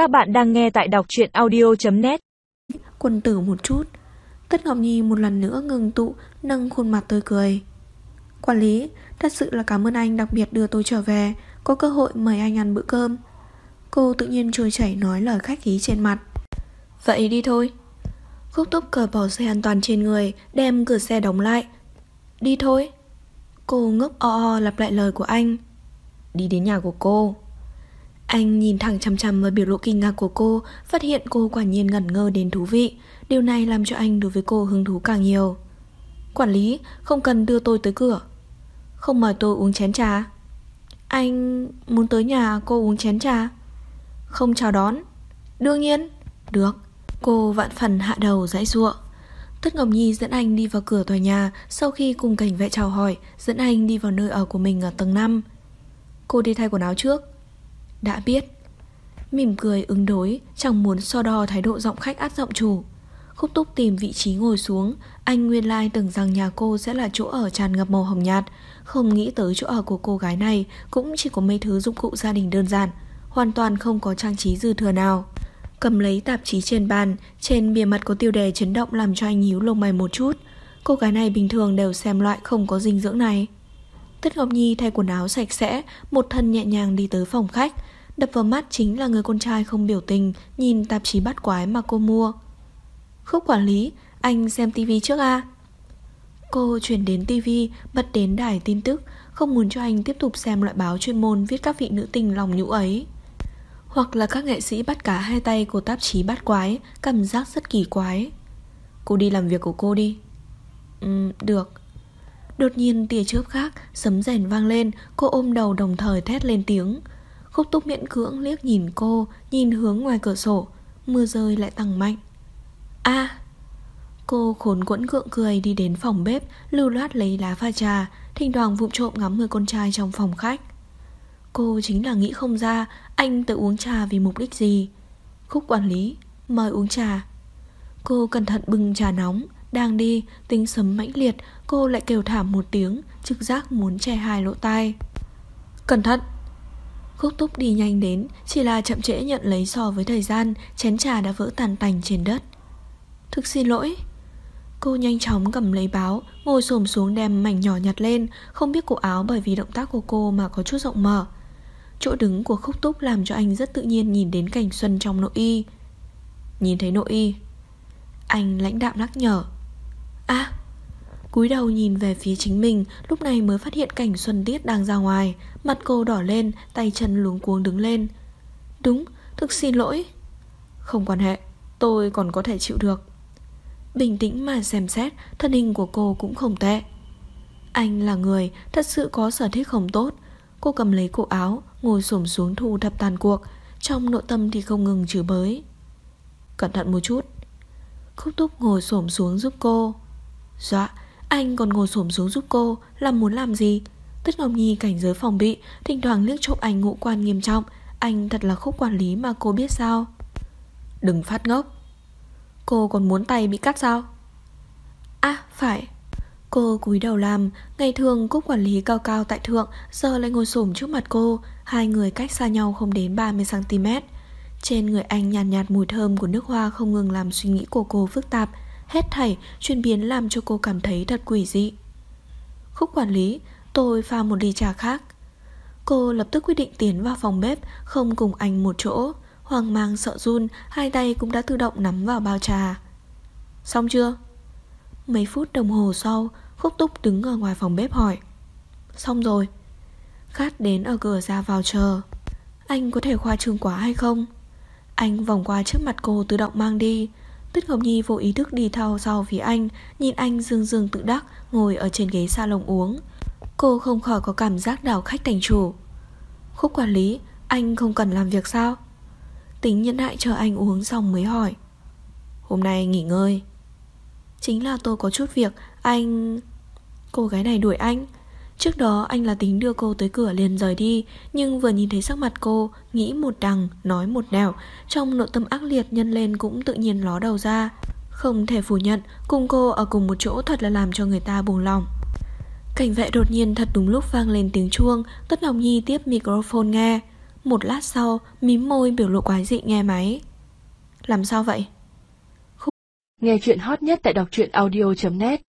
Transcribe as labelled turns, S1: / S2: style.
S1: Các bạn đang nghe tại đọc truyện audio.net
S2: Quân tử một chút. Tất Ngọc Nhi một lần nữa ngừng tụ Nâng khuôn mặt tươi cười. Quản lý, thật sự là cảm ơn anh đặc biệt đưa tôi trở về. Có cơ hội mời anh ăn bữa cơm. Cô tự nhiên trôi chảy nói lời khách khí trên mặt. Vậy đi thôi. Khúc túc cởi bỏ dây an toàn trên người Đem cửa xe đóng lại. Đi thôi. Cô ngốc o o lặp lại lời của anh. Đi đến nhà của cô anh nhìn thẳng chằm chằm vào biểu lộ kinh ngạc của cô, Phát hiện cô quả nhiên ngẩn ngơ đến thú vị. Điều này làm cho anh đối với cô hứng thú càng nhiều. Quản lý, không cần đưa tôi tới cửa. Không mời tôi uống chén trà. Anh muốn tới nhà cô uống chén trà? Không chào đón. Đương nhiên. Được. Cô vạn phần hạ đầu dãy ruộng Tất Ngọc Nhi dẫn anh đi vào cửa tòa nhà Sau khi cùng cảnh vệ chào hỏi, Dẫn anh đi vào nơi ở của mình ở tầng 5 Cô đi thay quần áo trước. Đã biết. Mỉm cười, ứng đối, Chẳng muốn so đo thái độ giọng khách át giọng chủ. Khúc túc tìm vị trí ngồi xuống, Anh nguyên lai tưởng rằng nhà cô sẽ là chỗ ở tràn ngập màu hồng nhạt. Không nghĩ tới chỗ ở của cô gái này Cũng chỉ có mấy thứ dụng cụ gia đình đơn giản, Hoàn toàn không có trang trí dư thừa nào. Cầm lấy tạp chí trên bàn, Trên bìa mặt có tiêu đề chấn động làm cho anh nhíu lông mày một chút. Cô gái này bình thường đều xem loại không có dinh dưỡng này. Tất Ngọc Nhi thay quần áo sạch sẽ Một thân nhẹ nhàng đi tới phòng khách. Đập vào mắt chính là người con trai không biểu tình Nhìn tạp chí bắt quái mà cô mua. Khúc quản lý Anh xem tivi trước à? Cô chuyển đến tivi Bật đến đài tin tức Không muốn cho anh tiếp tục xem loại báo chuyên môn Viết các vị nữ tình lòng nhũ ấy. Hoặc là các nghệ sĩ bắt cá hai tay của tạp chí bắt quái Cảm giác rất kỳ quái. Cô đi làm việc của cô đi. Ừ, được. Đột nhiên tia chớp khác, Sấm rèn vang lên, Cô ôm đầu đồng thời thét lên tiếng. Khúc túc miễn cưỡng liếc nhìn cô, Nhìn hướng ngoài cửa sổ. Mưa rơi lại tăng mạnh. A! Cô khốn quẫn gượng cười đi đến phòng bếp, Lưu loát lấy lá pha trà, Thỉnh thoảng vụng trộm ngắm người con trai trong phòng khách. Cô chính là nghĩ không ra Anh tự uống trà vì mục đích gì. Khúc quản lý, Mời uống trà. Cô cẩn thận bưng trà nóng đang đi, tính sấm mãnh liệt, Cô lại kêu thảm một tiếng, Trực giác muốn che hai lỗ tai. Cẩn thận! Khúc túc đi nhanh đến, Chỉ là chậm trễ nhận lấy so với thời gian, Chén trà đã vỡ tàn tành trên đất. Thực xin lỗi. Cô nhanh chóng cầm lấy báo, Ngồi xổm xuống đem mảnh nhỏ nhặt lên, Không biết cổ áo bởi vì động tác của cô mà có chút rộng mở. Chỗ đứng của khúc túc làm cho anh rất tự nhiên nhìn đến cảnh xuân trong nội y. Nhìn thấy nội y? Anh lãnh đạm nhắc nhở. À cúi đầu nhìn về phía chính mình Lúc này mới phát hiện cảnh Xuân Tiết đang ra ngoài. Mặt cô đỏ lên Tay chân luống cuống đứng lên. Đúng, thực xin lỗi. Không quan hệ, tôi còn có thể chịu được. Bình tĩnh mà xem xét Thân hình của cô cũng không tệ. Anh là người thật sự có sở thích không tốt. Cô cầm lấy cổ áo Ngồi xổm xuống thu thập tàn cuộc. Trong nội tâm thì không ngừng chửi bới. Cẩn thận một chút. Khúc túc ngồi xổm xuống giúp cô. Dạ Anh còn ngồi xổm xuống giúp cô Là muốn làm gì? Tất Ngọc Nhi cảnh giới phòng bị Thỉnh thoảng liếc trộm anh ngũ quan nghiêm trọng. Anh thật là khúc quản lý mà cô biết sao? Đừng phát ngốc. Cô còn muốn tay bị cắt sao? À phải. Cô cúi đầu làm Ngày thường cúc quản lý cao cao tại thượng Giờ lại ngồi xổm trước mặt cô. Hai người cách xa nhau không đến 30cm Trên người anh nhàn nhạt, nhạt mùi thơm của nước hoa Không ngừng làm suy nghĩ của cô phức tạp. Hết thảy chuyển biến làm cho cô cảm thấy thật quỷ dị. Khúc quản lý, Tôi pha một ly trà khác. Cô lập tức quyết định tiến vào phòng bếp, Không cùng anh một chỗ. Hoàng mang sợ run, Hai tay cũng đã tự động nắm vào bao trà. Xong chưa? Mấy phút đồng hồ sau, Khúc Túc đứng ở ngoài phòng bếp hỏi. Xong rồi. Khát đến ở cửa ra vào chờ. Anh có thể khoa trương quá hay không? Anh vòng qua trước mặt cô tự động mang đi. Tuyết Ngọc Nhi vô ý thức đi theo sau phía anh, Nhìn anh dương dương tự đắc, Ngồi ở trên ghế salon uống. Cô không khỏi có cảm giác đảo khách thành chủ. Khúc quản lý, Anh không cần làm việc sao? Tính nhân hại chờ anh uống xong mới hỏi. Hôm nay nghỉ ngơi. Chính là tôi có chút việc, Anh... Cô gái này đuổi anh. Trước đó anh là tính đưa cô tới cửa liền rời đi Nhưng vừa nhìn thấy sắc mặt cô Nghĩ một đằng, nói một nẻo. Trong nội tâm ác liệt nhân lên cũng tự nhiên ló đầu ra. Không thể phủ nhận Cùng cô ở cùng một chỗ thật là làm cho người ta buồn lòng. Cảnh vệ đột nhiên thật đúng lúc vang lên tiếng chuông Tất Ngọc Nhi tiếp microphone nghe. Một lát sau Mím môi biểu lộ quái dị nghe máy. Làm sao vậy?
S1: Nghe chuyện hot nhất tại đọc truyện audio.net